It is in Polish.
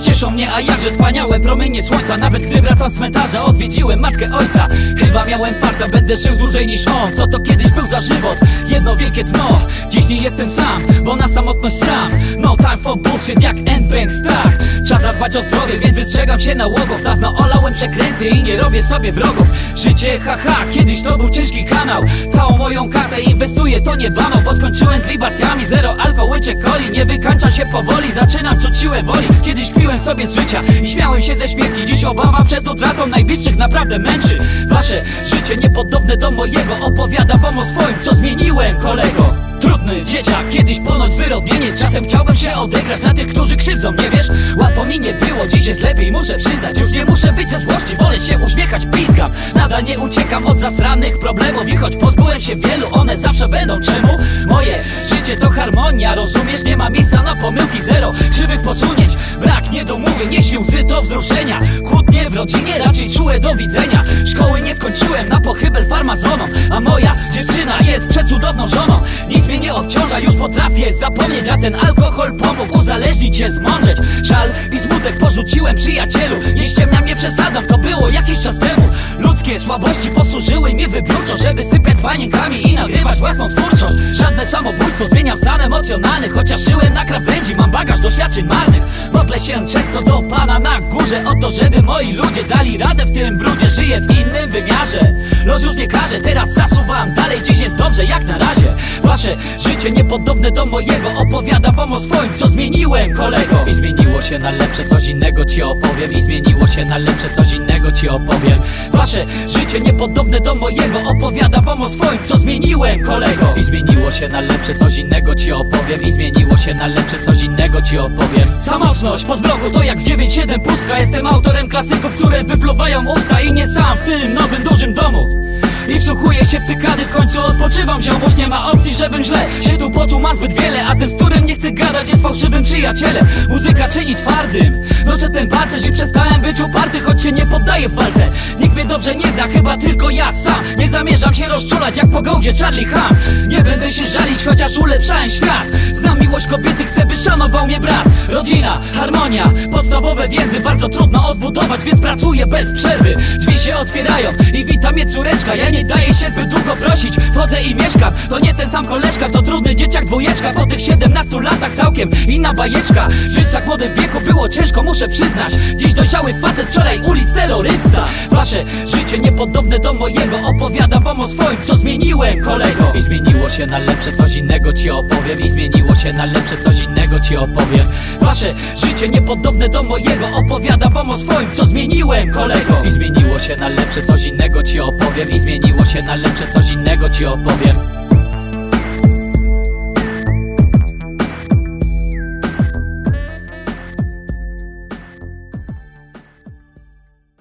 cieszą mnie, a jakże wspaniałe promienie słońca. Nawet gdy wracam z cmentarza, odwiedziłem matkę ojca. Chyba miałem farta, będę żył dłużej niż on. Co to kiedyś był za żywot? Jedno wielkie dno. Dziś nie jestem sam, bo na samotność sam. No time for bullshit jak N-Bank strach. Czas zadbać o zdrowie, więc wystrzegam się nałogów Dawno olałem przekręty i nie robię sobie wrogów. Życie haha, kiedyś to był ciężki kanał. Całą moją kasę inwestuję, to nie bano Bo skończyłem z libacjami, zero alkohol czy coli Nie wykańczam się powoli, zaczynam czuć siłę woli. Kiedyś sobie z życia i śmiałem się ze śmierci. Dziś obawa przed utratą najbliższych naprawdę męczy. Wasze życie niepodobne do mojego Opowiada wam o swoim, co zmieniłem kolego. Trudny dzieciak, kiedyś ponoć zwyrodnienie. Czasem chciałbym się odegrać na tych, którzy krzywdzą, nie wiesz? Łatwo mi nie było, dziś jest lepiej, muszę przyznać. Już nie muszę być ze złości, wolę się uśmiechać, pizgam Nadal nie uciekam od zasranych problemów I choć pozbyłem się wielu, one zawsze będą. Czemu? Moje życie to harmonia, rozumiesz? Nie ma miejsca na pomyłki, zero krzywych posunięć. Brak niedomówień, jeśli łzy to wzruszenia. Kłótnie w rodzinie, raczej czułe do widzenia. Szkoły nie skończyłem, na pochybel farmazoną A moja dziewczyna jest przecudowną żoną Nic mnie nie obciąża, już potrafię zapomnieć A ten alkohol pomógł uzależnić się, zmądrzeć Żal i smutek porzuciłem przyjacielu Nie ściemniam, nie przesadzam, to było jakiś czas temu. Ludzkie słabości posłużyły mi wybiórczo Żeby sypiać banienkami i nagrywać własną twórczość. Żadne samobójstwo, zmieniam stan emocjonalny Chociaż żyłem na krawędzi, mam bagaż doświadczeń marnych. Modlę się często do Pana na górze O to, żeby moi ludzie dali radę w tym brudzie. Żyję w innym wymiarze Los już nie każe, teraz zasuwam. Dalej Dziś jest dobrze, jak na razie Wasze życie niepodobne do mojego Opowiadam wam o swoim, co zmieniłem kolego. I zmieniło się na lepsze, coś innego ci opowiem. I zmieniło się na lepsze, coś innego ci opowiem. Wasze życie niepodobne do mojego Opowiadam wam o swoim, co zmieniłem kolego. I zmieniło się na lepsze, coś innego ci opowiem. I zmieniło się na lepsze, coś innego ci opowiem. Samotność po zbroku to jak w 9-7 pustka. Jestem autorem klasyków, które wypluwają usta. I nie sam w tym nowym dużym domu i wsłuchuję się w cykady, w końcu odpoczywam. Ziomuś Nie ma opcji, żebym źle się tu poczuł. Mam zbyt wiele, a ten, z którym nie chcę gadać Jest fałszywym przyjacielem. Muzyka czyni twardym. Noszę ten pancerz i przestałem być uparty Choć się nie poddaję w walce. Nikt mnie dobrze nie zna, chyba tylko ja sam. Nie zamierzam się rozczulać jak po gołdzie Charlie Ham Nie będę się żalić, chociaż ulepszałem świat. Znam miłość kobiety, chcę by szanował mnie brat. Rodzina, harmonia, podstawowe więzy. Bardzo trudno odbudować, więc pracuję bez przerwy. Drzwi się otwierają i wita mnie córeczka. Ja nie daję się zbyt długo prosić. Wchodzę i mieszkam, to nie ten sam koleżka To trudny dzieciak dwójeczka. Po tych 17 latach całkiem inna bajeczka. Żyć tak młodym wieku było ciężko, muszę przyznać. Dziś dojrzały facet, wczoraj ulic terrorysta. Wasze życie niepodobne do mojego. Opowiadam wam o swoim, co zmieniłem kolego. I zmieniło się na lepsze, coś innego ci opowiem. I zmieniło się na lepsze, coś innego ci opowiem. Wasze życie niepodobne do mojego. Opowiadam wam o swoim, co zmieniłem kolego. I zmieniło się na lepsze, coś innego ci opowiem. I zmieniło się na lepsze, coś innego ci opowiem